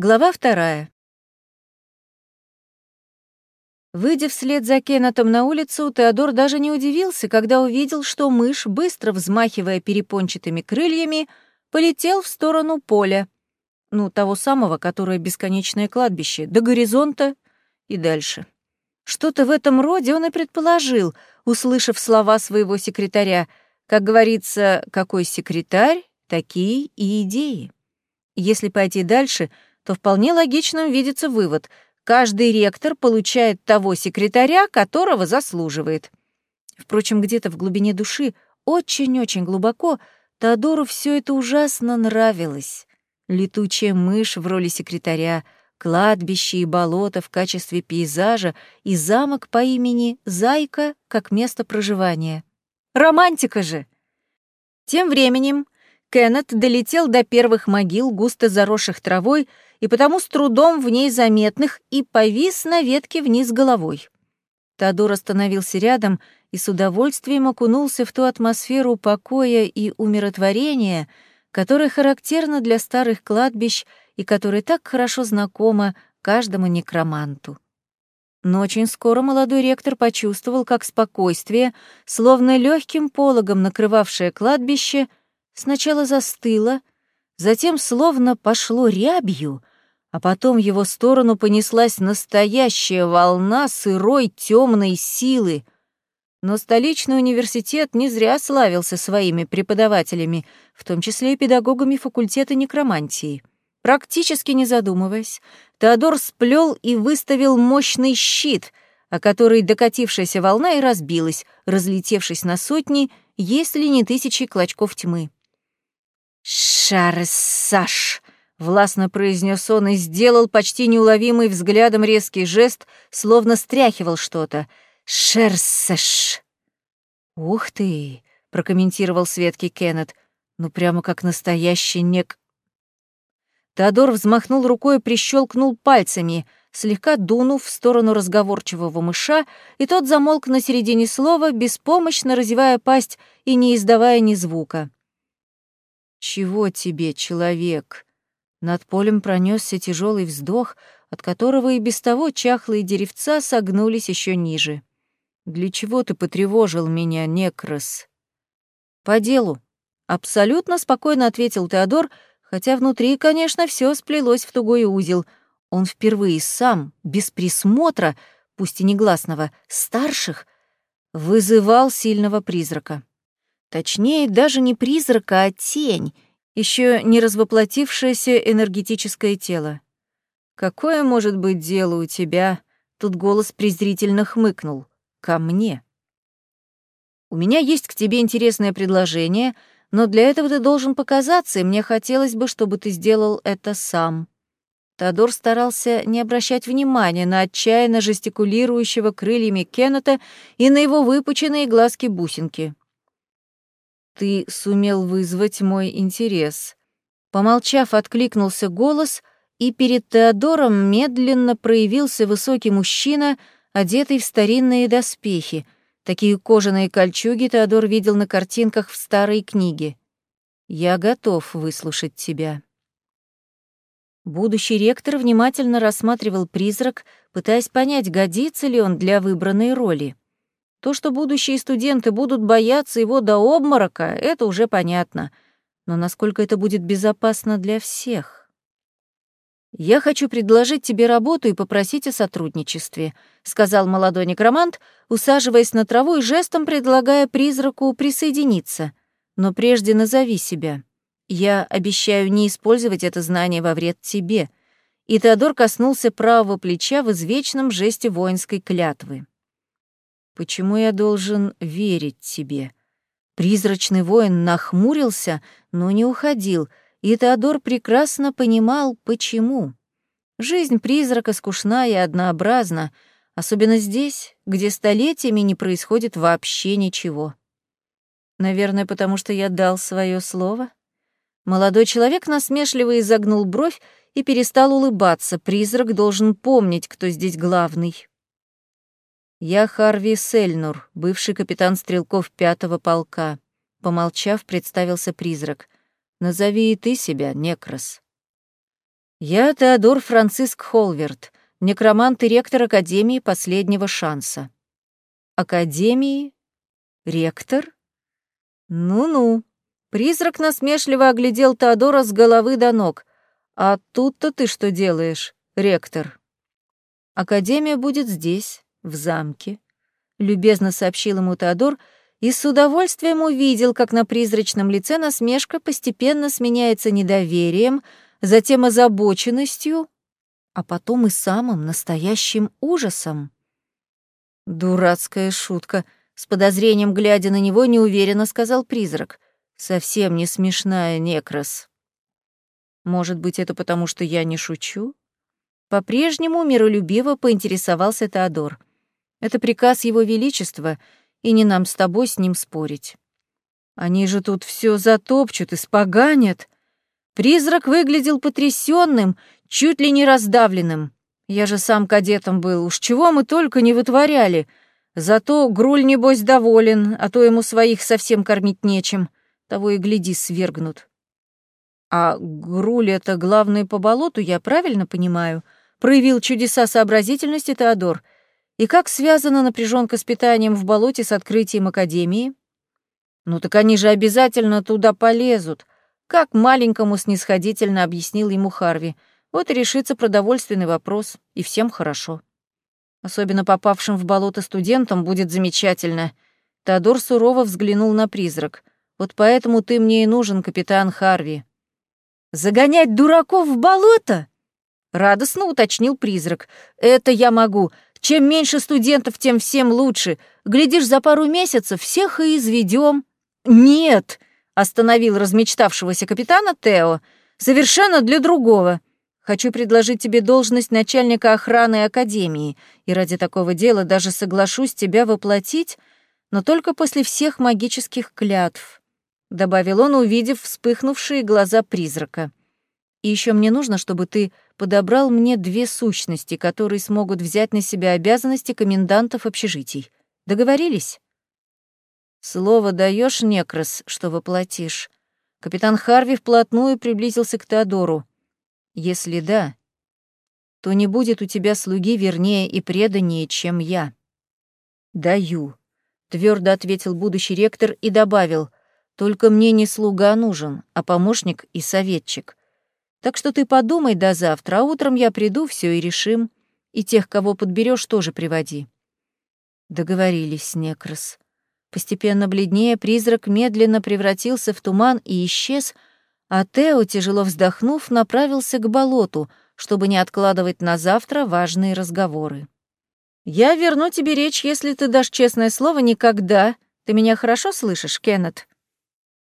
Глава вторая. Выйдя вслед за Кеннетом на улицу, Теодор даже не удивился, когда увидел, что мышь, быстро взмахивая перепончатыми крыльями, полетел в сторону поля. Ну, того самого, которое бесконечное кладбище, до горизонта и дальше. Что-то в этом роде он и предположил, услышав слова своего секретаря. Как говорится, какой секретарь, такие и идеи. Если пойти дальше — то вполне логичным видится вывод. Каждый ректор получает того секретаря, которого заслуживает. Впрочем, где-то в глубине души, очень-очень глубоко, Теодору все это ужасно нравилось. Летучая мышь в роли секретаря, кладбище и болото в качестве пейзажа и замок по имени Зайка как место проживания. Романтика же! Тем временем Кеннет долетел до первых могил, густо заросших травой, и потому с трудом в ней заметных, и повис на ветке вниз головой. Теодор остановился рядом и с удовольствием окунулся в ту атмосферу покоя и умиротворения, которая характерна для старых кладбищ и которая так хорошо знакома каждому некроманту. Но очень скоро молодой ректор почувствовал, как спокойствие, словно легким пологом накрывавшее кладбище, сначала застыло, затем словно пошло рябью, а потом в его сторону понеслась настоящая волна сырой темной силы. Но столичный университет не зря славился своими преподавателями, в том числе и педагогами факультета некромантии. Практически не задумываясь, Теодор сплел и выставил мощный щит, о который докатившаяся волна и разбилась, разлетевшись на сотни, если не тысячи клочков тьмы. «Шарсаш!» — властно произнес он и сделал почти неуловимый взглядом резкий жест, словно стряхивал что-то. «Шерсаш!» «Ух ты!» — прокомментировал Светки Кеннет. «Ну прямо как настоящий нек...» Теодор взмахнул рукой и прищелкнул пальцами, слегка дунув в сторону разговорчивого мыша, и тот замолк на середине слова, беспомощно разевая пасть и не издавая ни звука. «Чего тебе, человек?» Над полем пронесся тяжелый вздох, от которого и без того чахлые деревца согнулись еще ниже. «Для чего ты потревожил меня, Некрос?» «По делу», — абсолютно спокойно ответил Теодор, хотя внутри, конечно, все сплелось в тугой узел. Он впервые сам, без присмотра, пусть и негласного, старших, вызывал сильного призрака. Точнее, даже не призрака, а тень, еще не развоплотившееся энергетическое тело. «Какое может быть дело у тебя?» Тут голос презрительно хмыкнул. «Ко мне». «У меня есть к тебе интересное предложение, но для этого ты должен показаться, и мне хотелось бы, чтобы ты сделал это сам». Тодор старался не обращать внимания на отчаянно жестикулирующего крыльями Кеннета и на его выпученные глазки-бусинки. Ты сумел вызвать мой интерес. Помолчав, откликнулся голос, и перед Теодором медленно проявился высокий мужчина, одетый в старинные доспехи. Такие кожаные кольчуги Теодор видел на картинках в старой книге. «Я готов выслушать тебя». Будущий ректор внимательно рассматривал призрак, пытаясь понять, годится ли он для выбранной роли. То, что будущие студенты будут бояться его до обморока, это уже понятно. Но насколько это будет безопасно для всех? «Я хочу предложить тебе работу и попросить о сотрудничестве», — сказал молодой некромант, усаживаясь на траву и жестом предлагая призраку присоединиться. «Но прежде назови себя. Я обещаю не использовать это знание во вред тебе». И Теодор коснулся правого плеча в извечном жесте воинской клятвы. Почему я должен верить тебе? Призрачный воин нахмурился, но не уходил, и Теодор прекрасно понимал, почему. Жизнь призрака скучна и однообразна, особенно здесь, где столетиями не происходит вообще ничего. Наверное, потому что я дал свое слово? Молодой человек насмешливо изогнул бровь и перестал улыбаться. Призрак должен помнить, кто здесь главный. «Я Харви Сельнур, бывший капитан стрелков пятого полка», — помолчав, представился призрак. «Назови и ты себя, Некрос». Я Теодор Франциск Холверт, некромант и ректор Академии последнего шанса. Академии? Ректор? Ну-ну. Призрак насмешливо оглядел Теодора с головы до ног. А тут-то ты что делаешь, ректор? Академия будет здесь, в замке, любезно сообщил ему Теодор и с удовольствием увидел, как на призрачном лице насмешка постепенно сменяется недоверием, затем озабоченностью, а потом и самым настоящим ужасом. «Дурацкая шутка», — с подозрением глядя на него, неуверенно сказал призрак. «Совсем не смешная, Некрас». «Может быть, это потому, что я не шучу?» По-прежнему миролюбиво поинтересовался Теодор. «Это приказ Его Величества, и не нам с тобой с ним спорить. Они же тут все затопчут, испоганят». Призрак выглядел потрясенным, чуть ли не раздавленным. Я же сам кадетом был, уж чего мы только не вытворяли. Зато Груль, небось, доволен, а то ему своих совсем кормить нечем. Того и гляди, свергнут. А Груль — это главный по болоту, я правильно понимаю? Проявил чудеса сообразительности Теодор. И как связана напряженка с питанием в болоте с открытием Академии? Ну так они же обязательно туда полезут — как маленькому снисходительно объяснил ему Харви. Вот и решится продовольственный вопрос, и всем хорошо. Особенно попавшим в болото студентам будет замечательно. Теодор сурово взглянул на призрак. Вот поэтому ты мне и нужен, капитан Харви. Загонять дураков в болото? Радостно уточнил призрак. Это я могу. Чем меньше студентов, тем всем лучше. Глядишь, за пару месяцев всех и изведем. Нет, остановил размечтавшегося капитана Тео, совершенно для другого. Хочу предложить тебе должность начальника охраны Академии, и ради такого дела даже соглашусь тебя воплотить, но только после всех магических клятв», — добавил он, увидев вспыхнувшие глаза призрака. «И еще мне нужно, чтобы ты подобрал мне две сущности, которые смогут взять на себя обязанности комендантов общежитий. Договорились?» Слово даешь, Некрас, что воплотишь. Капитан Харви вплотную приблизился к Теодору. Если да, то не будет у тебя слуги вернее и преданнее, чем я. Даю, твердо ответил будущий ректор и добавил: только мне не слуга нужен, а помощник и советчик. Так что ты подумай до завтра, а утром я приду, все и решим. И тех, кого подберешь, тоже приводи. Договорились, Некрас. Постепенно бледнее, призрак медленно превратился в туман и исчез, а Тео, тяжело вздохнув, направился к болоту, чтобы не откладывать на завтра важные разговоры. «Я верну тебе речь, если ты дашь честное слово никогда. Ты меня хорошо слышишь, Кеннет?»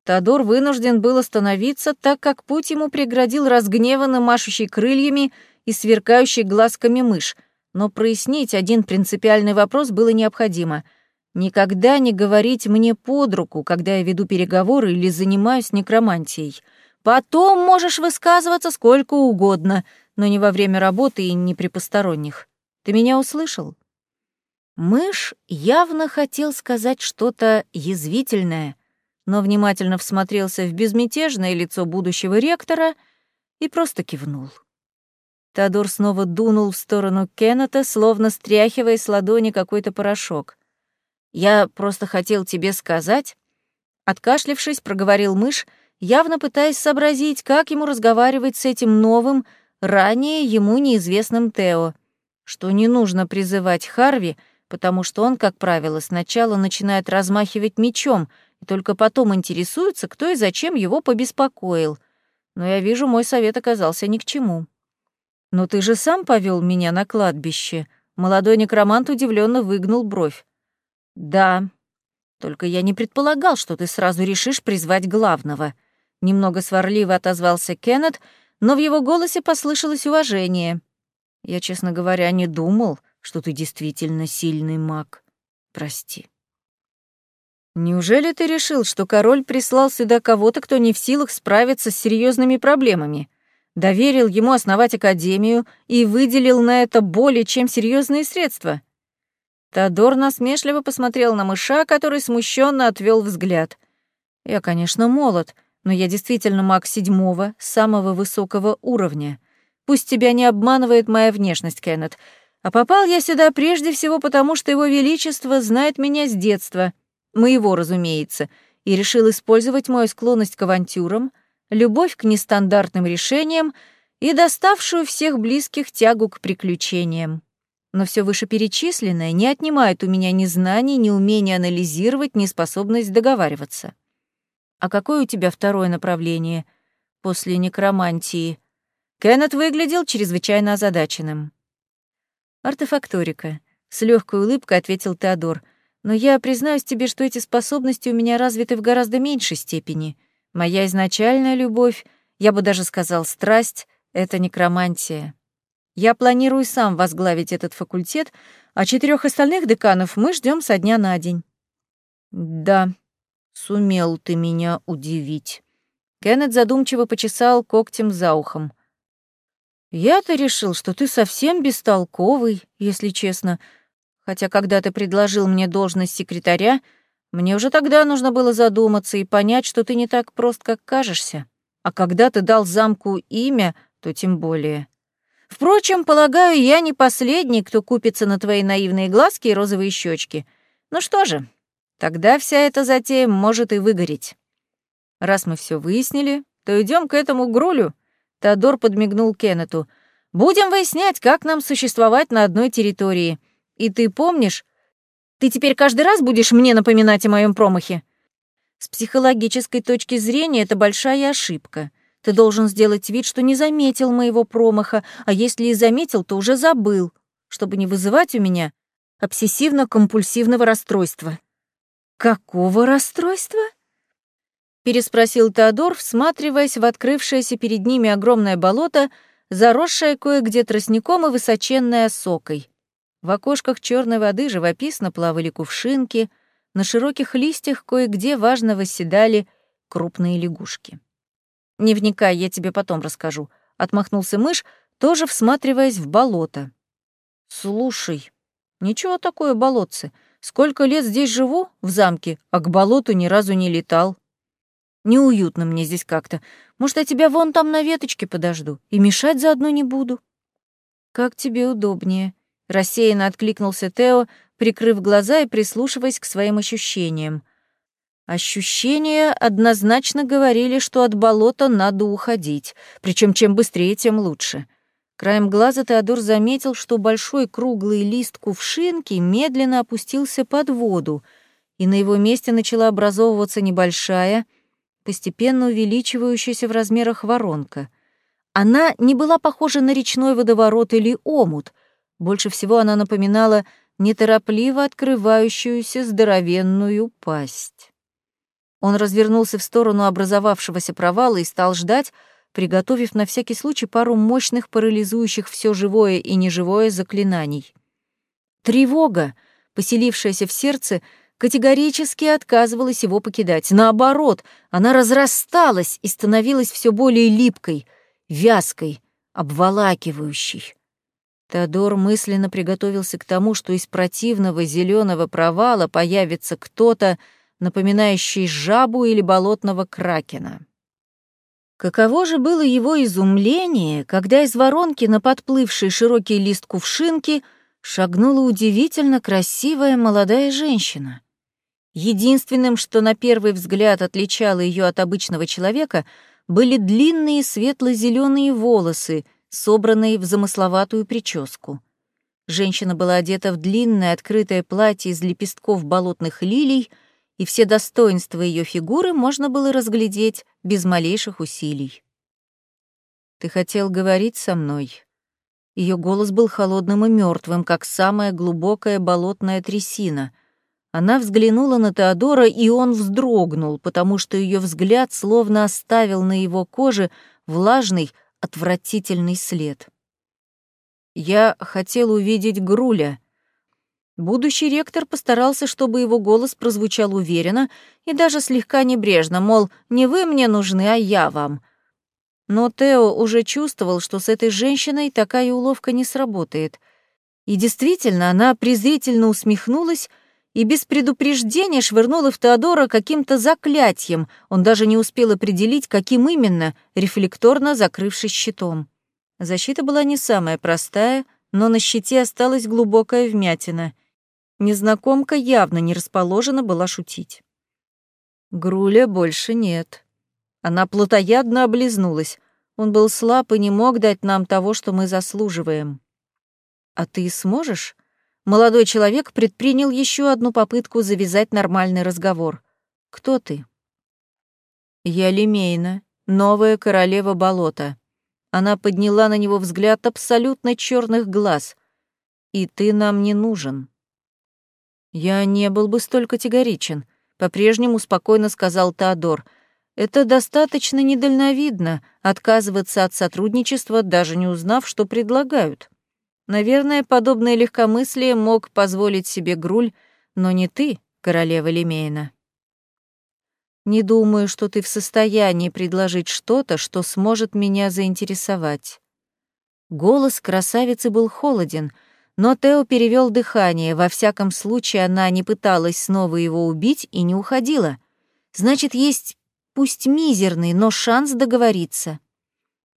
Тодор вынужден был остановиться, так как путь ему преградил разгневанно машущий крыльями и сверкающий глазками мышь, но прояснить один принципиальный вопрос было необходимо — Никогда не говорить мне под руку, когда я веду переговоры или занимаюсь некромантией. Потом можешь высказываться сколько угодно, но не во время работы и не при посторонних. Ты меня услышал? Мышь явно хотел сказать что-то язвительное, но внимательно всмотрелся в безмятежное лицо будущего ректора и просто кивнул. Тодор снова дунул в сторону Кеннета, словно стряхивая с ладони какой-то порошок. Я просто хотел тебе сказать...» Откашлившись, проговорил мышь, явно пытаясь сообразить, как ему разговаривать с этим новым, ранее ему неизвестным Тео, что не нужно призывать Харви, потому что он, как правило, сначала начинает размахивать мечом и только потом интересуется, кто и зачем его побеспокоил. Но я вижу, мой совет оказался ни к чему. «Но ты же сам повел меня на кладбище», Молодой некромант удивленно выгнул бровь. «Да. Только я не предполагал, что ты сразу решишь призвать главного». Немного сварливо отозвался Кеннет, но в его голосе послышалось уважение. «Я, честно говоря, не думал, что ты действительно сильный маг. Прости». «Неужели ты решил, что король прислал сюда кого-то, кто не в силах справиться с серьезными проблемами?» доверил ему основать академию и выделил на это более чем серьезные средства. Тодор насмешливо посмотрел на мыша, который смущенно отвел взгляд. «Я, конечно, молод, но я действительно маг седьмого, самого высокого уровня. Пусть тебя не обманывает моя внешность, Кеннет. А попал я сюда прежде всего потому, что его величество знает меня с детства, моего, разумеется, и решил использовать мою склонность к авантюрам, любовь к нестандартным решениям и доставшую всех близких тягу к приключениям. Но все вышеперечисленное не отнимает у меня ни знаний, ни умения анализировать, ни способность договариваться. А какое у тебя второе направление после некромантии? Кеннет выглядел чрезвычайно озадаченным. Артефакторика. С легкой улыбкой ответил Теодор. Но я признаюсь тебе, что эти способности у меня развиты в гораздо меньшей степени. Моя изначальная любовь, я бы даже сказал страсть, — это некромантия. Я планирую сам возглавить этот факультет, а четырех остальных деканов мы ждем со дня на день. Да, сумел ты меня удивить. Кеннет задумчиво почесал когтем за ухом. Я-то решил, что ты совсем бестолковый, если честно. Хотя когда ты предложил мне должность секретаря, мне уже тогда нужно было задуматься и понять, что ты не так прост, как кажешься. А когда ты дал замку имя, то тем более. Впрочем, полагаю, я не последний, кто купится на твои наивные глазки и розовые щечки. Ну что же, тогда вся эта затея может и выгореть. Раз мы все выяснили, то идем к этому Грулю. Теодор подмигнул Кеннету. Будем выяснять, как нам существовать на одной территории. И ты помнишь, ты теперь каждый раз будешь мне напоминать о моем промахе? С психологической точки зрения это большая ошибка. Ты должен сделать вид, что не заметил моего промаха, а если и заметил, то уже забыл, чтобы не вызывать у меня обсессивно-компульсивного расстройства». «Какого расстройства?» переспросил Теодор, всматриваясь в открывшееся перед ними огромное болото, заросшее кое-где тростником и высоченное осокой. В окошках черной воды живописно плавали кувшинки, на широких листьях кое-где важно восседали крупные лягушки. «Не вникай, я тебе потом расскажу», — отмахнулся мышь, тоже всматриваясь в болото. «Слушай, ничего такое болотце. Сколько лет здесь живу, в замке, а к болоту ни разу не летал. Неуютно мне здесь как-то. Может, я тебя вон там на веточке подожду и мешать заодно не буду?» «Как тебе удобнее», — рассеянно откликнулся Тео, прикрыв глаза и прислушиваясь к своим ощущениям. Ощущения однозначно говорили, что от болота надо уходить, причем чем быстрее, тем лучше. Краем глаза Теодор заметил, что большой круглый лист кувшинки медленно опустился под воду, и на его месте начала образовываться небольшая, постепенно увеличивающаяся в размерах воронка. Она не была похожа на речной водоворот или омут, больше всего она напоминала неторопливо открывающуюся здоровенную пасть. Он развернулся в сторону образовавшегося провала и стал ждать, приготовив на всякий случай пару мощных парализующих все живое и неживое заклинаний. Тревога, поселившаяся в сердце, категорически отказывалась его покидать. Наоборот, она разрасталась и становилась все более липкой, вязкой, обволакивающей. Теодор мысленно приготовился к тому, что из противного зеленого провала появится кто-то, напоминающий жабу или болотного кракена. Каково же было его изумление, когда из воронки на подплывший широкий лист кувшинки шагнула удивительно красивая молодая женщина. Единственным, что на первый взгляд отличало ее от обычного человека, были длинные светло-зеленые волосы, собранные в замысловатую прическу. Женщина была одета в длинное открытое платье из лепестков болотных лилий — и все достоинства ее фигуры можно было разглядеть без малейших усилий. «Ты хотел говорить со мной?» Ее голос был холодным и мертвым, как самая глубокая болотная трясина. Она взглянула на Теодора, и он вздрогнул, потому что ее взгляд словно оставил на его коже влажный, отвратительный след. «Я хотел увидеть Груля», Будущий ректор постарался, чтобы его голос прозвучал уверенно и даже слегка небрежно, мол, не вы мне нужны, а я вам. Но Тео уже чувствовал, что с этой женщиной такая уловка не сработает. И действительно, она презрительно усмехнулась и без предупреждения швырнула в Теодора каким-то заклятием, он даже не успел определить, каким именно, рефлекторно закрывшись щитом. Защита была не самая простая, но на щите осталась глубокая вмятина. Незнакомка явно не расположена была шутить. Груля больше нет. Она плотоядно облизнулась. Он был слаб и не мог дать нам того, что мы заслуживаем. А ты сможешь? Молодой человек предпринял еще одну попытку завязать нормальный разговор. Кто ты? Я Лемейна, новая королева болота. Она подняла на него взгляд абсолютно черных глаз. И ты нам не нужен. Я не был бы столь категоричен, по-прежнему спокойно сказал Теодор — это достаточно недальновидно отказываться от сотрудничества, даже не узнав, что предлагают. Наверное, подобное легкомыслие мог позволить себе Груль, но не ты, королева Лемейна. Не думаю, что ты в состоянии предложить что-то, что сможет меня заинтересовать. Голос красавицы был холоден, но Тео перевел дыхание, во всяком случае она не пыталась снова его убить и не уходила. Значит, есть пусть мизерный, но шанс договориться.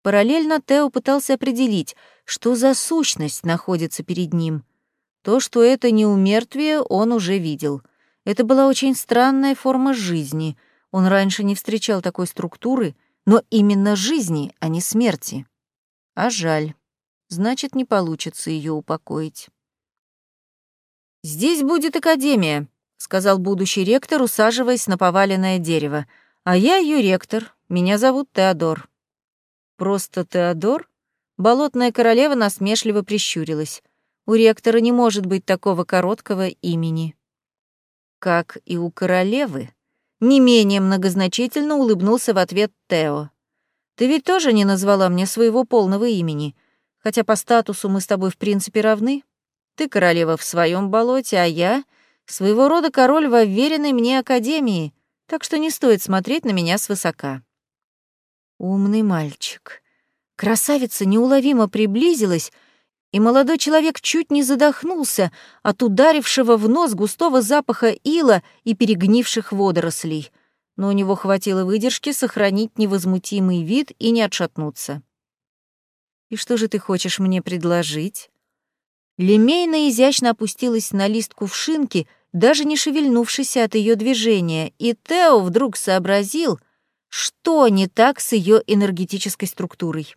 Параллельно Тео пытался определить, что за сущность находится перед ним. То, что это не умертвие, он уже видел. Это была очень странная форма жизни. Он раньше не встречал такой структуры, но именно жизни, а не смерти. А жаль. Значит, не получится ее упокоить. «Здесь будет академия», — сказал будущий ректор, усаживаясь на поваленное дерево. А я ее ректор, меня зовут Теодор. Просто Теодор? Болотная королева насмешливо прищурилась. У ректора не может быть такого короткого имени. Как и у королевы, не менее многозначительно улыбнулся в ответ Тео. Ты ведь тоже не назвала мне своего полного имени, хотя по статусу мы с тобой в принципе равны. Ты королева в своем болоте, а я — своего рода король в уверенной мне академии, так что не стоит смотреть на меня свысока. Умный мальчик. Красавица неуловимо приблизилась, и молодой человек чуть не задохнулся от ударившего в нос густого запаха ила и перегнивших водорослей, но у него хватило выдержки сохранить невозмутимый вид и не отшатнуться. «И что же ты хочешь мне предложить?» Лемейна изящно опустилась на лист кувшинки — даже не шевельнувшись от ее движения, и Тео вдруг сообразил, что не так с ее энергетической структурой.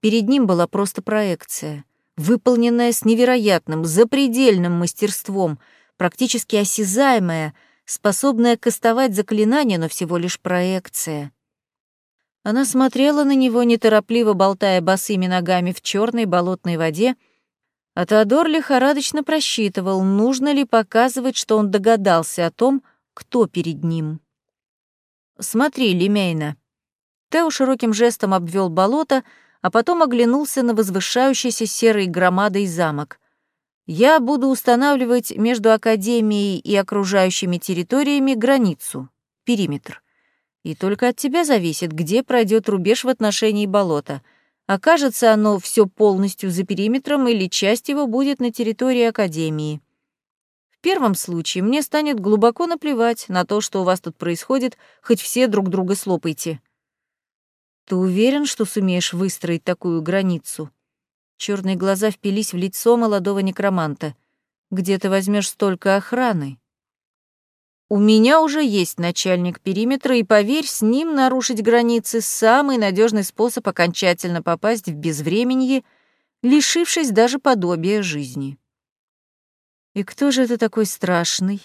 Перед ним была просто проекция, выполненная с невероятным, запредельным мастерством, практически осязаемая, способная кастовать заклинания, но всего лишь проекция. Она смотрела на него, неторопливо болтая босыми ногами в черной болотной воде, а Теодор лихорадочно просчитывал, нужно ли показывать, что он догадался о том, кто перед ним. «Смотри, Лемейна». Тео широким жестом обвел болото, а потом оглянулся на возвышающийся серой громадой замок. «Я буду устанавливать между Академией и окружающими территориями границу, периметр. И только от тебя зависит, где пройдет рубеж в отношении болота — Окажется оно все полностью за периметром или часть его будет на территории Академии. Первом случае мне станет глубоко наплевать на то, что у вас тут происходит, хоть все друг друга слопайте. Ты уверен, что сумеешь выстроить такую границу? Черные глаза впились в лицо молодого некроманта. Где ты возьмешь столько охраны? У меня уже есть начальник периметра, и поверь, с ним нарушить границы — самый надежный способ окончательно попасть в безвременье, лишившись даже подобия жизни. И кто же это такой страшный?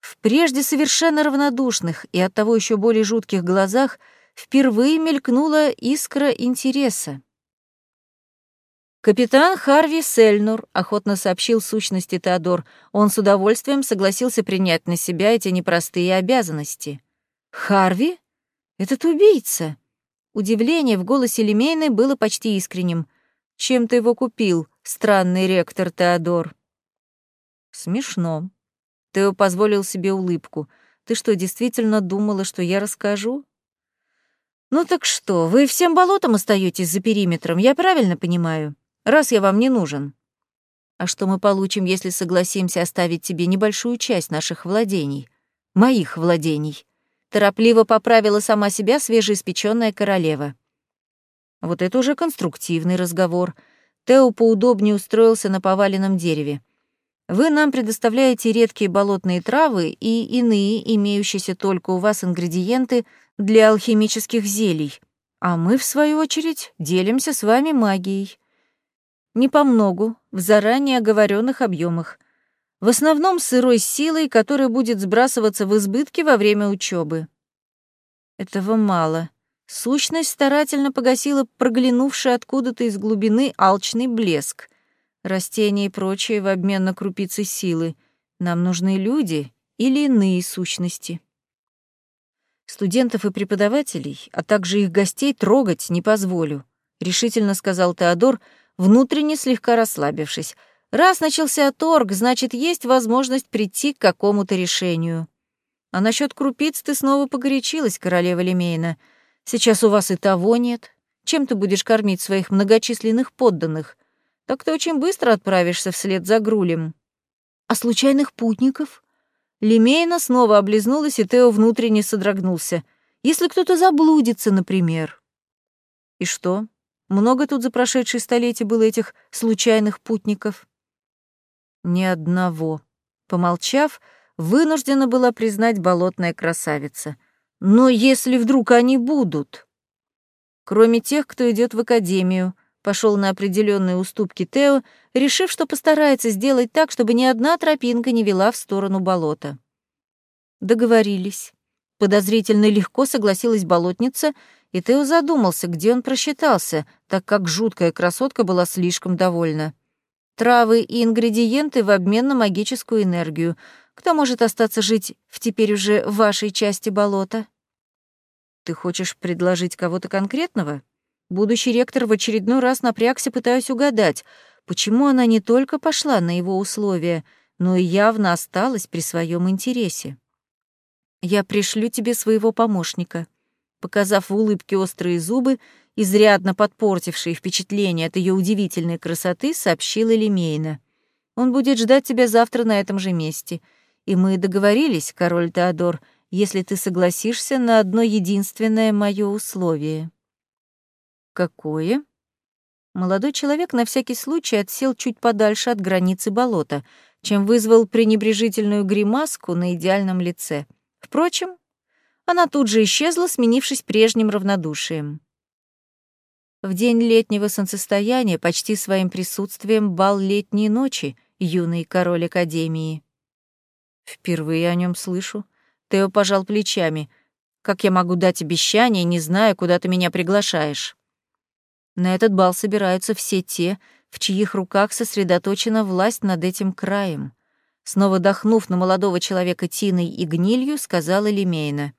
В прежде совершенно равнодушных и оттого еще более жутких глазах впервые мелькнула искра интереса. «Капитан Харви Сельнур», — охотно сообщил сущности Теодор. Он с удовольствием согласился принять на себя эти непростые обязанности. «Харви? Этот убийца?» Удивление в голосе Лемейной было почти искренним. «Чем ты его купил, странный ректор Теодор?» «Смешно». Тео позволил себе улыбку. «Ты что, действительно думала, что я расскажу?» «Ну так что, вы всем болотом остаетесь за периметром, я правильно понимаю?» раз я вам не нужен. А что мы получим, если согласимся оставить тебе небольшую часть наших владений? Моих владений. Торопливо поправила сама себя свежеиспечённая королева. Вот это уже конструктивный разговор. Тео поудобнее устроился на поваленном дереве. Вы нам предоставляете редкие болотные травы и иные, имеющиеся только у вас ингредиенты для алхимических зелий, а мы, в свою очередь, делимся с вами магией. Не помногу, в заранее оговоренных объемах. В основном сырой силой, которая будет сбрасываться в избытке во время учебы. Этого мало. Сущность старательно погасила проглянувший откуда-то из глубины алчный блеск. Растения и прочее в обмен на крупицы силы. Нам нужны люди или иные сущности. Студентов и преподавателей, а также их гостей трогать не позволю, решительно сказал Теодор, внутренне слегка расслабившись. Раз начался торг, значит, есть возможность прийти к какому-то решению. А насчет крупиц ты снова погорячилась, королева Лемейна. Сейчас у вас и того нет. Чем ты будешь кормить своих многочисленных подданных? Так ты очень быстро отправишься вслед за Грулем. А случайных путников? Лемейна снова облизнулась, и Тео внутренне содрогнулся. Если кто-то заблудится, например. И что? Много тут за прошедшие столетия было этих случайных путников? Ни одного. Помолчав, вынуждена была признать болотная красавица. Но если вдруг они будут? Кроме тех, кто идет в академию, пошел на определенные уступки Тео, решив, что постарается сделать так, чтобы ни одна тропинка не вела в сторону болота. Договорились. Подозрительно легко согласилась болотница, и Тео задумался, где он просчитался, так как жуткая красотка была слишком довольна. Травы и ингредиенты в обмен на магическую энергию — кто может остаться жить в теперь уже вашей части болота? Ты хочешь предложить кого-то конкретного? Будущий ректор в очередной раз напрягся, пытаясь угадать, почему она не только пошла на его условия, но и явно осталась при своем интересе. Я пришлю тебе своего помощника. Показав в улыбке острые зубы, изрядно подпортившие впечатление от ее удивительной красоты, сообщила Лемейна. Он будет ждать тебя завтра на этом же месте — и мы договорились, король Теодор, если ты согласишься на одно единственное мое условие. Какое? Молодой человек на всякий случай отсел чуть подальше от границы болота, чем вызвал пренебрежительную гримаску на идеальном лице. Впрочем, она тут же исчезла, сменившись прежним равнодушием. В день летнего солнцестояния почти своим присутствием бал летней ночи, юный король Академии. Впервые о нем слышу. Тео пожал плечами. Как я могу дать обещание, не зная, куда ты меня приглашаешь? На этот бал собираются все те, в чьих руках сосредоточена власть над этим краем. Снова дохнув на молодого человека тиной и гнилью, сказала Лемейна.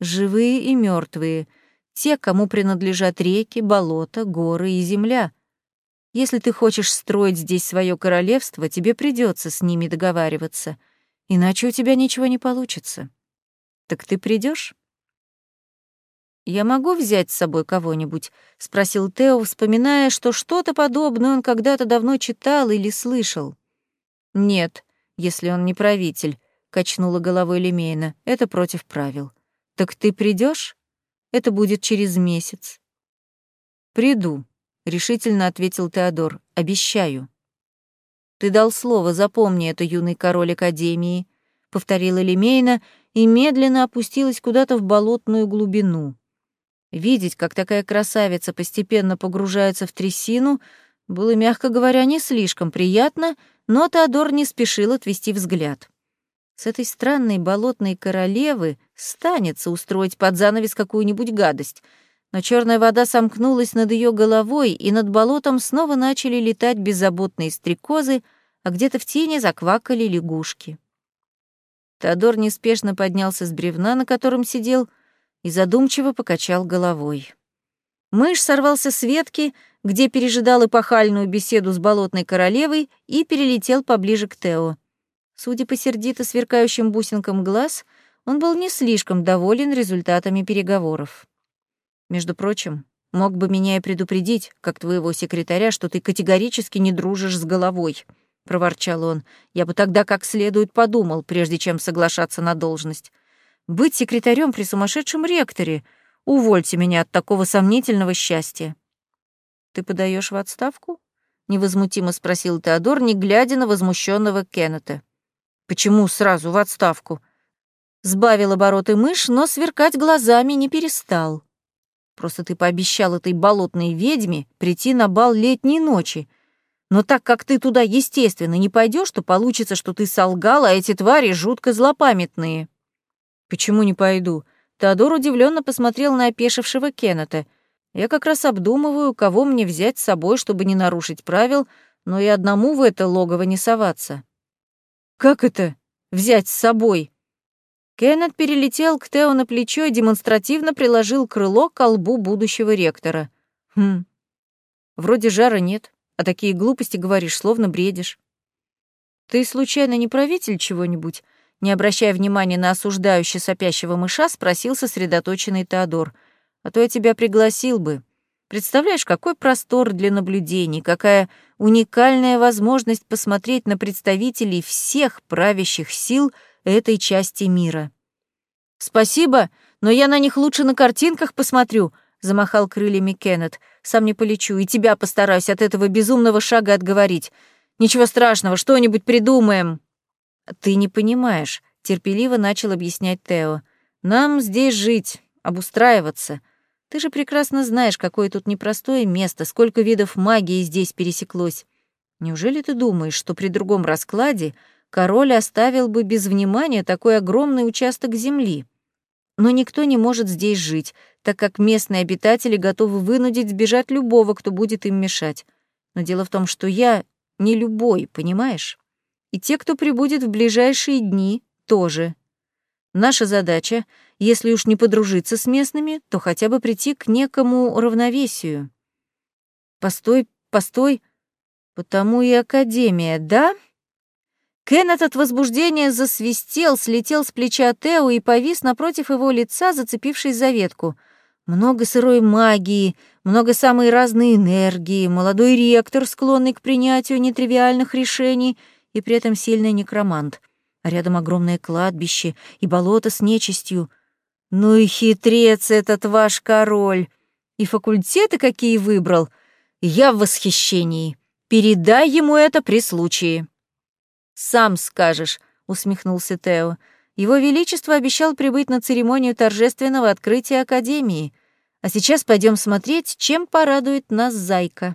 Живые и мертвые, те, кому принадлежат реки, болота, горы и земля. Если ты хочешь строить здесь свое королевство, тебе придется с ними договариваться — Иначе у тебя ничего не получится. Так ты придешь? «Я могу взять с собой кого-нибудь?» — спросил Тео, вспоминая, что что-то подобное он когда-то давно читал или слышал. «Нет, если он не правитель», — качнула головой Лемейна. «Это против правил». «Так ты придешь? Это будет через месяц». «Приду», — решительно ответил Теодор. «Обещаю». Ты дал слово, запомни это, юный король Академии», — повторила Лемейна и медленно опустилась куда-то в болотную глубину. Видеть, как такая красавица постепенно погружается в трясину, было, мягко говоря, не слишком приятно, но Теодор не спешил отвести взгляд. С этой странной болотной королевы станется устроить под занавес какую-нибудь гадость — но черная вода сомкнулась над ее головой, и над болотом снова начали летать беззаботные стрекозы, а где-то в тени заквакали лягушки. Теодор неспешно поднялся с бревна, на котором сидел, и задумчиво покачал головой. Мышь сорвался с ветки, где пережидал эпохальную беседу с болотной королевой, и перелетел поближе к Тео. Судя по сердито сверкающим бусинкам глаз, он был не слишком доволен результатами переговоров. Между прочим, мог бы меня и предупредить, как твоего секретаря, что ты категорически не дружишь с головой, проворчал он. Я бы тогда как следует подумал, прежде чем соглашаться на должность. Быть секретарем при сумасшедшем ректоре. Увольте меня от такого сомнительного счастья. Ты подаешь в отставку? невозмутимо спросил Теодор, не глядя на возмущенного Кеннета. Почему сразу в отставку? Сбавил обороты мышь, но сверкать глазами не перестал. Просто ты пообещал этой болотной ведьме прийти на бал летней ночи. Но так как ты туда, естественно, не пойдешь, то получится, что ты солгал, а эти твари жутко злопамятные. Почему не пойду? Теодор удивленно посмотрел на опешившего Кеннета. Я как раз обдумываю, кого мне взять с собой, чтобы не нарушить правил, но и одному в это логово не соваться. Как это? Взять с собой? Кеннет перелетел к Тео на плечо и демонстративно приложил крыло к колбу будущего ректора. «Хм, вроде жара нет, а такие глупости говоришь, словно бредишь. Ты случайно не правитель чего-нибудь?» Не обращая внимания на осуждающий сопящего мыша, спросил сосредоточенный Теодор. «А то я тебя пригласил бы. Представляешь, какой простор для наблюдений, какая уникальная возможность посмотреть на представителей всех правящих сил — этой части мира. «Спасибо, но я на них лучше на картинках посмотрю», — замахал крыльями Кеннет. «Сам не полечу, и тебя постараюсь от этого безумного шага отговорить. Ничего страшного, что-нибудь придумаем». «Ты не понимаешь», — терпеливо начал объяснять Тео. «Нам здесь жить, обустраиваться. Ты же прекрасно знаешь, какое тут непростое место, сколько видов магии здесь пересеклось. Неужели ты думаешь, что при другом раскладе король оставил бы без внимания такой огромный участок земли. Но никто не может здесь жить, так как местные обитатели готовы вынудить сбежать любого, кто будет им мешать. Но дело в том, что я не любой, понимаешь? И те, кто прибудет в ближайшие дни, тоже. Наша задача, если уж не подружиться с местными, то хотя бы прийти к некому равновесию. Постой, постой, потому и Академия, да? Кеннет от возбуждения засвистел, слетел с плеча Тео и повис напротив его лица, зацепившись за ветку. Много сырой магии, много самой разной энергии, молодой ректор, склонный к принятию нетривиальных решений, и при этом сильный некромант. А рядом огромное кладбище и болото с нечистью. Ну и хитрец этот ваш король! И факультеты какие выбрал! Я в восхищении. Передай ему это при случае. «Сам скажешь», — усмехнулся Тео. «Его Величество обещал прибыть на церемонию торжественного открытия Академии. А сейчас пойдем смотреть, чем порадует нас Зайка».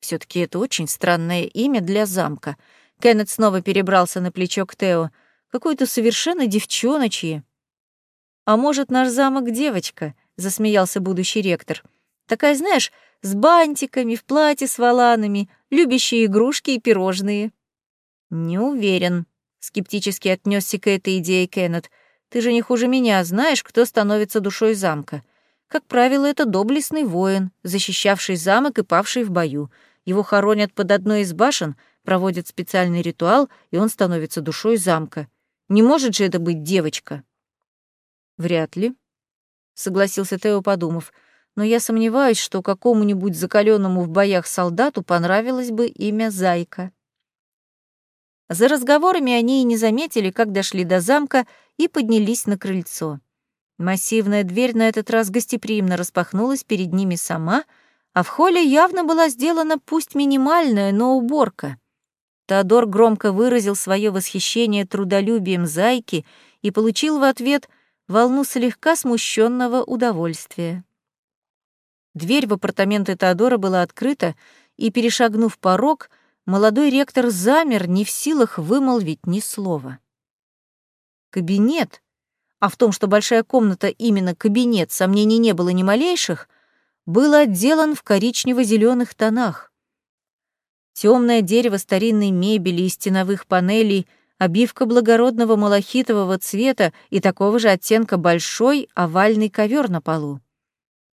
Все таки это очень странное имя для замка. Кеннет снова перебрался на плечо к Тео. Какое-то совершенно девчоночье. «А может, наш замок девочка?» — засмеялся будущий ректор. «Такая, знаешь, с бантиками, в платье с воланами, любящие игрушки и пирожные». «Не уверен», — скептически отнесся к этой идее Кеннет. «Ты же не хуже меня знаешь, кто становится душой замка. Как правило, это доблестный воин, защищавший замок и павший в бою. Его хоронят под одной из башен, проводят специальный ритуал, и он становится душой замка. Не может же это быть девочка?» «Вряд ли», — согласился Тео, подумав. «Но я сомневаюсь, что какому-нибудь закаленному в боях солдату понравилось бы имя Зайка». За разговорами они и не заметили, как дошли до замка и поднялись на крыльцо. Массивная дверь на этот раз гостеприимно распахнулась перед ними сама, а в холле явно была сделана пусть минимальная, но уборка. Теодор громко выразил свое восхищение трудолюбием зайки и получил в ответ волну слегка смущенного удовольствия. Дверь в апартаменты Теодора была открыта, и, перешагнув порог, молодой ректор замер, не в силах вымолвить ни слова. Кабинет, а в том, что большая комната именно кабинет, сомнений не было ни малейших, был отделан в коричнево зеленых тонах. Темное дерево старинной мебели и стеновых панелей, обивка благородного малахитового цвета и такого же оттенка большой овальный ковер на полу.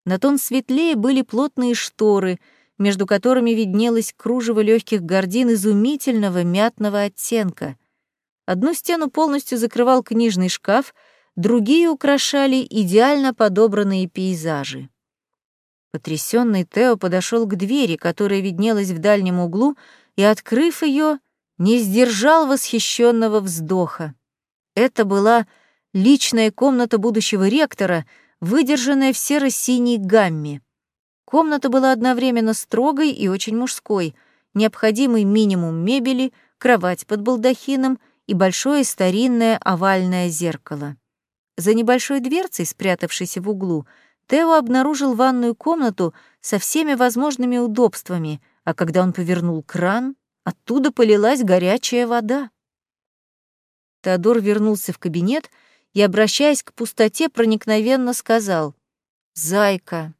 На тон светлее были плотные шторы — между которыми виднелось кружево легких гордин изумительного мятного оттенка. Одну стену полностью закрывал книжный шкаф, другие украшали идеально подобранные пейзажи. Потрясенный Тео подошел к двери, которая виднелась в дальнем углу, и, открыв ее, не сдержал восхищенного вздоха. Это была личная комната будущего ректора, выдержанная в серо-синей гамме. Комната была одновременно строгой и очень мужской. Необходимый минимум мебели, кровать под балдахином и большое старинное овальное зеркало. За небольшой дверцей, спрятавшейся в углу, Тео обнаружил ванную комнату со всеми возможными удобствами, а когда он повернул кран, оттуда полилась горячая вода. Теодор вернулся в кабинет и, обращаясь к пустоте, проникновенно сказал «Зайка,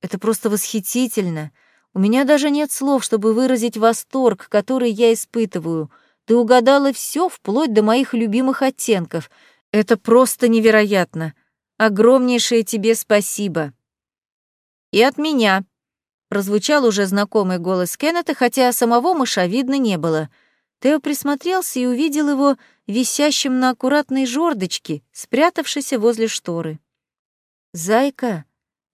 это просто восхитительно. У меня даже нет слов, чтобы выразить восторг, который я испытываю. Ты угадала все вплоть до моих любимых оттенков. Это просто невероятно. Огромнейшее тебе спасибо. И от меня. Прозвучал уже знакомый голос Кеннета, хотя самого мыша видно не было. Тео присмотрелся и увидел его висящим на аккуратной жердочке, спрятавшейся возле шторы. «Зайка»,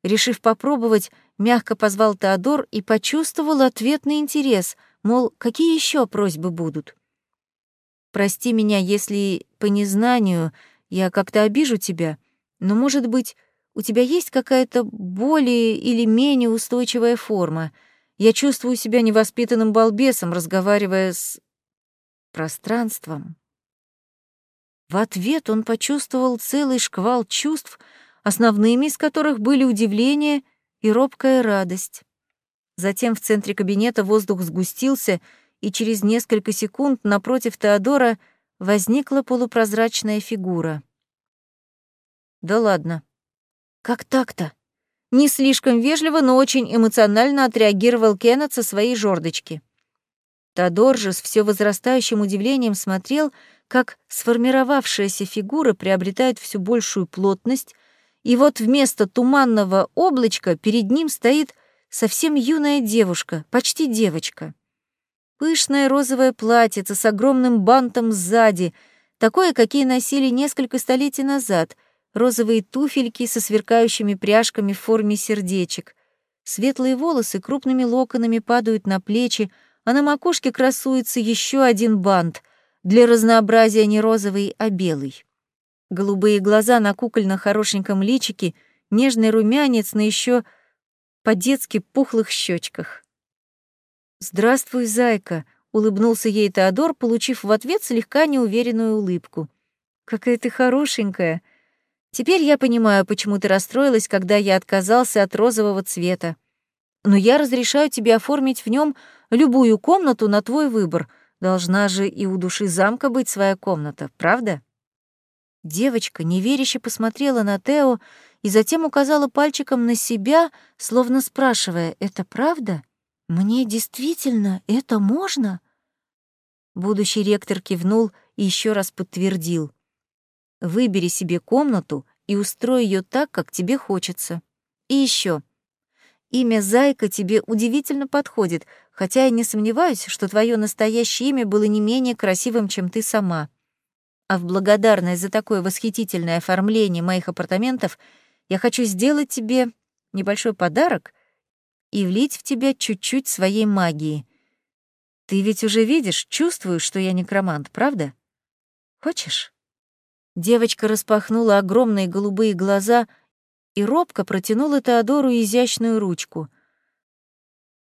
решив попробовать, мягко позвал Теодор и почувствовал ответный интерес, мол, какие еще просьбы будут. «Прости меня, если по незнанию я как-то обижу тебя, но, может быть, у тебя есть какая-то более или менее устойчивая форма. Я чувствую себя невоспитанным балбесом, разговаривая с... пространством». В ответ он почувствовал целый шквал чувств, основными из которых были удивление и робкая радость. Затем в центре кабинета воздух сгустился, и через несколько секунд напротив Теодора возникла полупрозрачная фигура. Да ладно. Как так-то? Не слишком вежливо, но очень эмоционально отреагировал Кеннет со своей жердочки. Теодор же с все возрастающим удивлением смотрел, как сформировавшаяся фигура приобретает все большую плотность, и вот вместо туманного облачка перед ним стоит совсем юная девушка, почти девочка. Пышное розовое платьице с огромным бантом сзади, такое, какие носили несколько столетий назад, розовые туфельки со сверкающими пряжками в форме сердечек. Светлые волосы крупными локонами падают на плечи, а на макушке красуется еще один бант, для разнообразия не розовый, а белый. Голубые глаза на кукольно-хорошеньком личике, нежный румянец на еще по-детски пухлых щечках. «Здравствуй, зайка», — улыбнулся ей Теодор, получив в ответ слегка неуверенную улыбку. «Какая ты хорошенькая. Теперь я понимаю, почему ты расстроилась, когда я отказался от розового цвета. Но я разрешаю тебе оформить в нем любую комнату на твой выбор. Должна же и у души замка быть своя комната, правда?» Девочка неверяще посмотрела на Тео и затем указала пальчиком на себя, словно спрашивая, «Это правда? Мне действительно это можно?» Будущий ректор кивнул и еще раз подтвердил. «Выбери себе комнату и устрой ее так, как тебе хочется. И еще. Имя Зайка тебе удивительно подходит, хотя я не сомневаюсь, что твое настоящее имя было не менее красивым, чем ты сама. А в благодарность за такое восхитительное оформление моих апартаментов я хочу сделать тебе небольшой подарок и влить в тебя чуть-чуть своей магии. Ты ведь уже видишь, чувствуешь, что я некромант, правда? Хочешь?» Девочка распахнула огромные голубые глаза и робко протянула Теодору изящную ручку.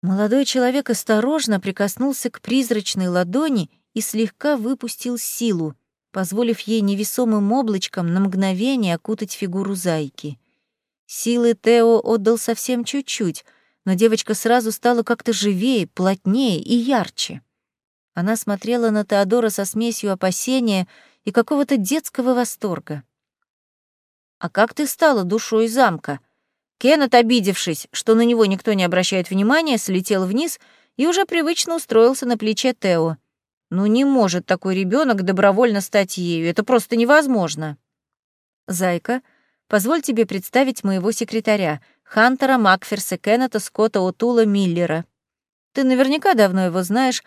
Молодой человек осторожно прикоснулся к призрачной ладони и слегка выпустил силу позволив ей невесомым облачком на мгновение окутать фигуру зайки. Силы Тео отдал совсем чуть-чуть, но девочка сразу стала как-то живее, плотнее и ярче. Она смотрела на Теодора со смесью опасения и какого-то детского восторга. «А как ты стала душой замка?» Кеннет, обидевшись, что на него никто не обращает внимания, слетел вниз и уже привычно устроился на плече Тео — ну не может такой ребенок добровольно стать ею, это просто невозможно. Зайка, позволь тебе представить моего секретаря, Хантера Макферса Кеннета Скотта Отула Миллера. Ты наверняка давно его знаешь,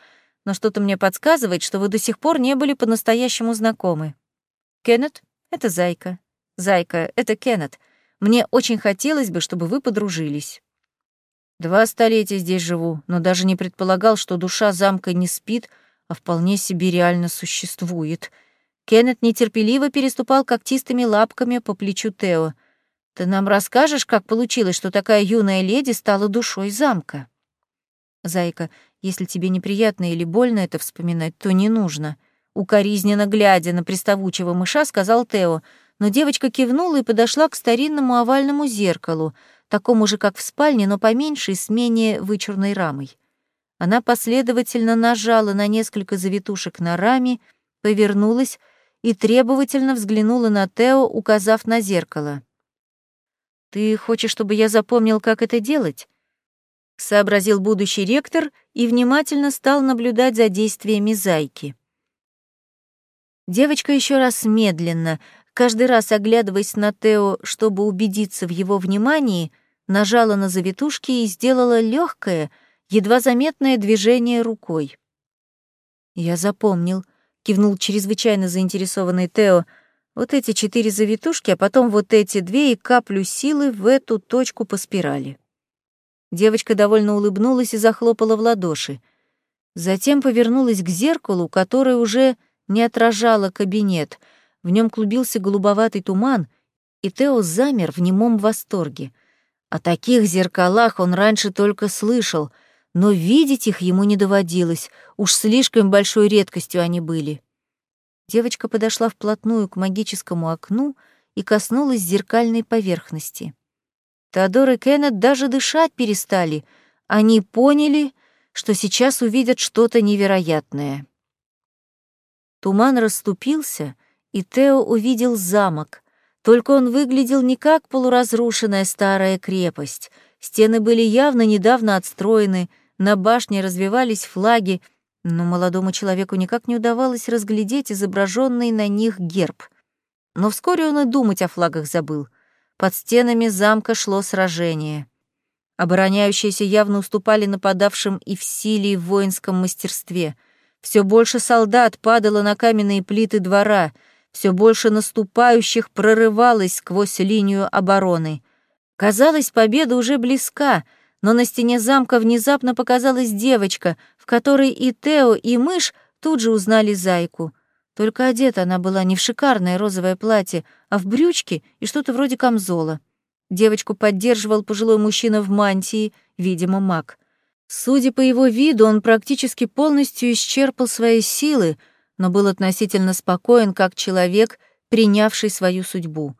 но что-то мне подсказывает, что вы до сих пор не были по-настоящему знакомы. Кеннет — это Зайка. Зайка — это Кеннет. Мне очень хотелось бы, чтобы вы подружились. Два столетия здесь живу, но даже не предполагал, что душа замка не спит — а вполне себе реально существует. Кеннет нетерпеливо переступал когтистыми лапками по плечу Тео. Ты нам расскажешь, как получилось, что такая юная леди стала душой замка? Зайка, если тебе неприятно или больно это вспоминать, то не нужно. Укоризненно глядя на приставучего мыша, сказал Тео, но девочка кивнула и подошла к старинному овальному зеркалу, такому же, как в спальне, но поменьше и с менее вычурной рамой. Она последовательно нажала на несколько завитушек на раме, повернулась и требовательно взглянула на Тео, указав на зеркало. «Ты хочешь, чтобы я запомнил, как это делать?» — сообразил будущий ректор и внимательно стал наблюдать за действиями зайки. Девочка еще раз медленно, каждый раз оглядываясь на Тео, чтобы убедиться в его внимании, нажала на завитушки и сделала легкое, едва заметное движение рукой. «Я запомнил», — кивнул чрезвычайно заинтересованный Тео, «вот эти четыре завитушки, а потом вот эти две и каплю силы в эту точку по спирали». Девочка довольно улыбнулась и захлопала в ладоши. Затем повернулась к зеркалу, которое уже не отражало кабинет. В нем клубился голубоватый туман, и Тео замер в немом восторге. О таких зеркалах он раньше только слышал, но видеть их ему не доводилось, уж слишком большой редкостью они были. Девочка подошла вплотную к магическому окну и коснулась зеркальной поверхности. Теодор и Кеннет даже дышать перестали. Они поняли, что сейчас увидят что-то невероятное. Туман расступился, и Тео увидел замок. Только он выглядел не как полуразрушенная старая крепость. Стены были явно недавно отстроены, на башне развивались флаги, но молодому человеку никак не удавалось разглядеть изображенный на них герб. Но вскоре он и думать о флагах забыл. Под стенами замка шло сражение. Обороняющиеся явно уступали нападавшим и в силе, и в воинском мастерстве. Все больше солдат падало на каменные плиты двора, все больше наступающих прорывалось сквозь линию обороны. Казалось, победа уже близка, но на стене замка внезапно показалась девочка, в которой и Тео, и мышь тут же узнали зайку — только одета она была не в шикарное розовое платье, а в брючки и что-то вроде камзола. Девочку поддерживал пожилой мужчина в мантии, видимо, маг. Судя по его виду, он практически полностью исчерпал свои силы, но был относительно спокоен, как человек, принявший свою судьбу.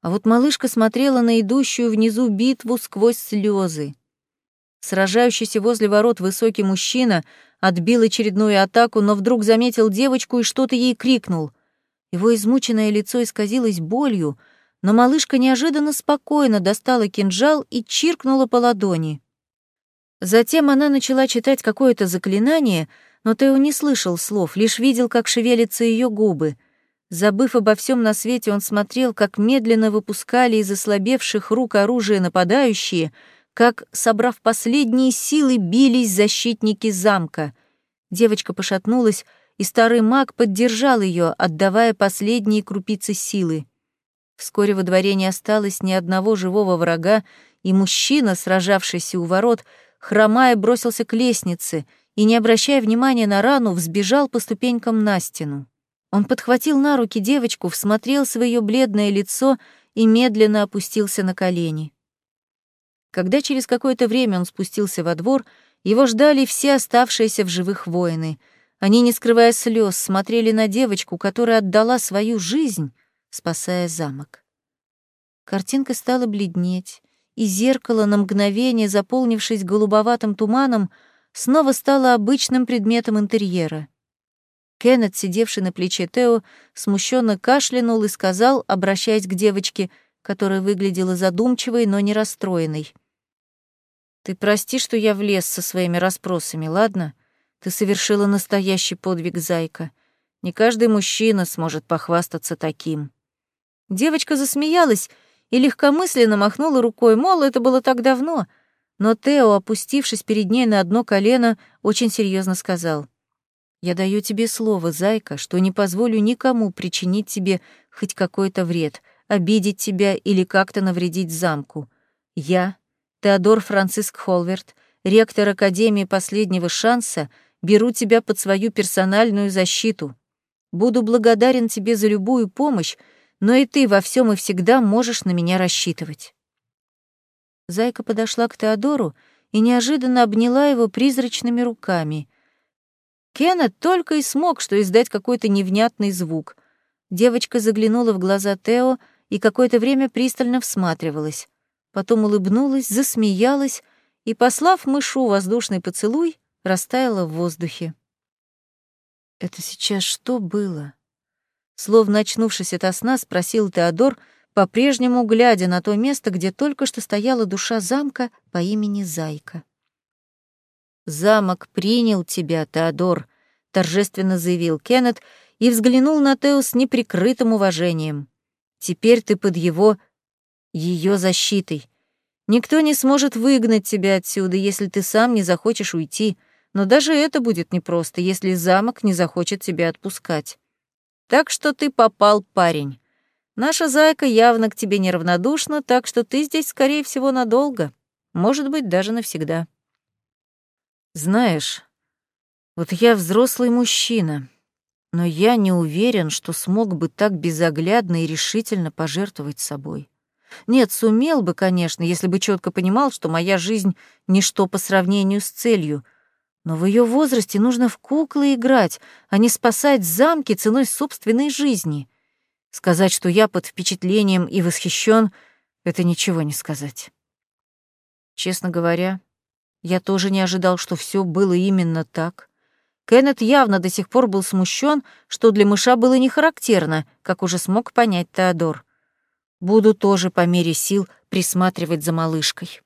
А вот малышка смотрела на идущую внизу битву сквозь слезы. Сражающийся возле ворот высокий мужчина отбил очередную атаку, но вдруг заметил девочку и что-то ей крикнул. Его измученное лицо исказилось болью, но малышка неожиданно спокойно достала кинжал и чиркнула по ладони. Затем она начала читать какое-то заклинание, но Тео не слышал слов, лишь видел, как шевелятся ее губы. Забыв обо всем на свете, он смотрел, как медленно выпускали из ослабевших рук оружие нападающие — как, собрав последние силы, бились защитники замка. Девочка пошатнулась, и старый маг поддержал ее, отдавая последние крупицы силы. Вскоре во дворе не осталось ни одного живого врага, и мужчина, сражавшийся у ворот, хромая бросился к лестнице и, не обращая внимания на рану, взбежал по ступенькам на стену. Он подхватил на руки девочку, всмотрел в ее бледное лицо и медленно опустился на колени. Когда через какое-то время он спустился во двор, его ждали все оставшиеся в живых воины. Они, не скрывая слез, смотрели на девочку, которая отдала свою жизнь, спасая замок. Картинка стала бледнеть, и зеркало, на мгновение заполнившись голубоватым туманом, снова стало обычным предметом интерьера. Кеннет, сидевший на плече Тео, смущенно кашлянул и сказал, обращаясь к девочке — которая выглядела задумчивой, но не расстроенной. «Ты прости, что я влез со своими расспросами, ладно? Ты совершила настоящий подвиг, зайка. Не каждый мужчина сможет похвастаться таким». Девочка засмеялась и легкомысленно махнула рукой, мол, это было так давно. Но Тео, опустившись перед ней на одно колено, очень серьезно сказал. «Я даю тебе слово, зайка, что не позволю никому причинить тебе хоть какой-то вред обидеть тебя или как-то навредить замку. Я, Теодор Франциск Холверт, ректор Академии последнего шанса, беру тебя под свою персональную защиту. Буду благодарен тебе за любую помощь, но и ты во всем и всегда можешь на меня рассчитывать». Зайка подошла к Теодору и неожиданно обняла его призрачными руками. Кеннет только и смог что издать какой-то невнятный звук. Девочка заглянула в глаза Тео и какое-то время пристально всматривалась. Потом улыбнулась, засмеялась и, послав мышу воздушный поцелуй, растаяла в воздухе. «Это сейчас что было?» Словно очнувшись ото сна, спросил Теодор, по-прежнему глядя на то место, где только что стояла душа замка по имени Зайка. «Замок принял тебя, Теодор», — торжественно заявил Кеннет и взглянул на Тео с неприкрытым уважением. «Теперь ты под его... ее защитой. Никто не сможет выгнать тебя отсюда, если ты сам не захочешь уйти, но даже это будет непросто, если замок не захочет тебя отпускать. Так что ты попал, парень. Наша зайка явно к тебе неравнодушна, так что ты здесь, скорее всего, надолго. Может быть, даже навсегда. Знаешь, вот я взрослый мужчина, но я не уверен, что смог бы так безоглядно и решительно пожертвовать собой. Нет, сумел бы, конечно, если бы четко понимал, что моя жизнь — ничто по сравнению с целью — но в ее возрасте нужно в куклы играть, а не спасать замки ценой собственной жизни. Сказать, что я под впечатлением и восхищен, это ничего не сказать. Честно говоря, я тоже не ожидал, что все было именно так. Кеннет явно до сих пор был смущен, что для мыша было не характерно, как уже смог понять Теодор. Буду тоже по мере сил присматривать за малышкой.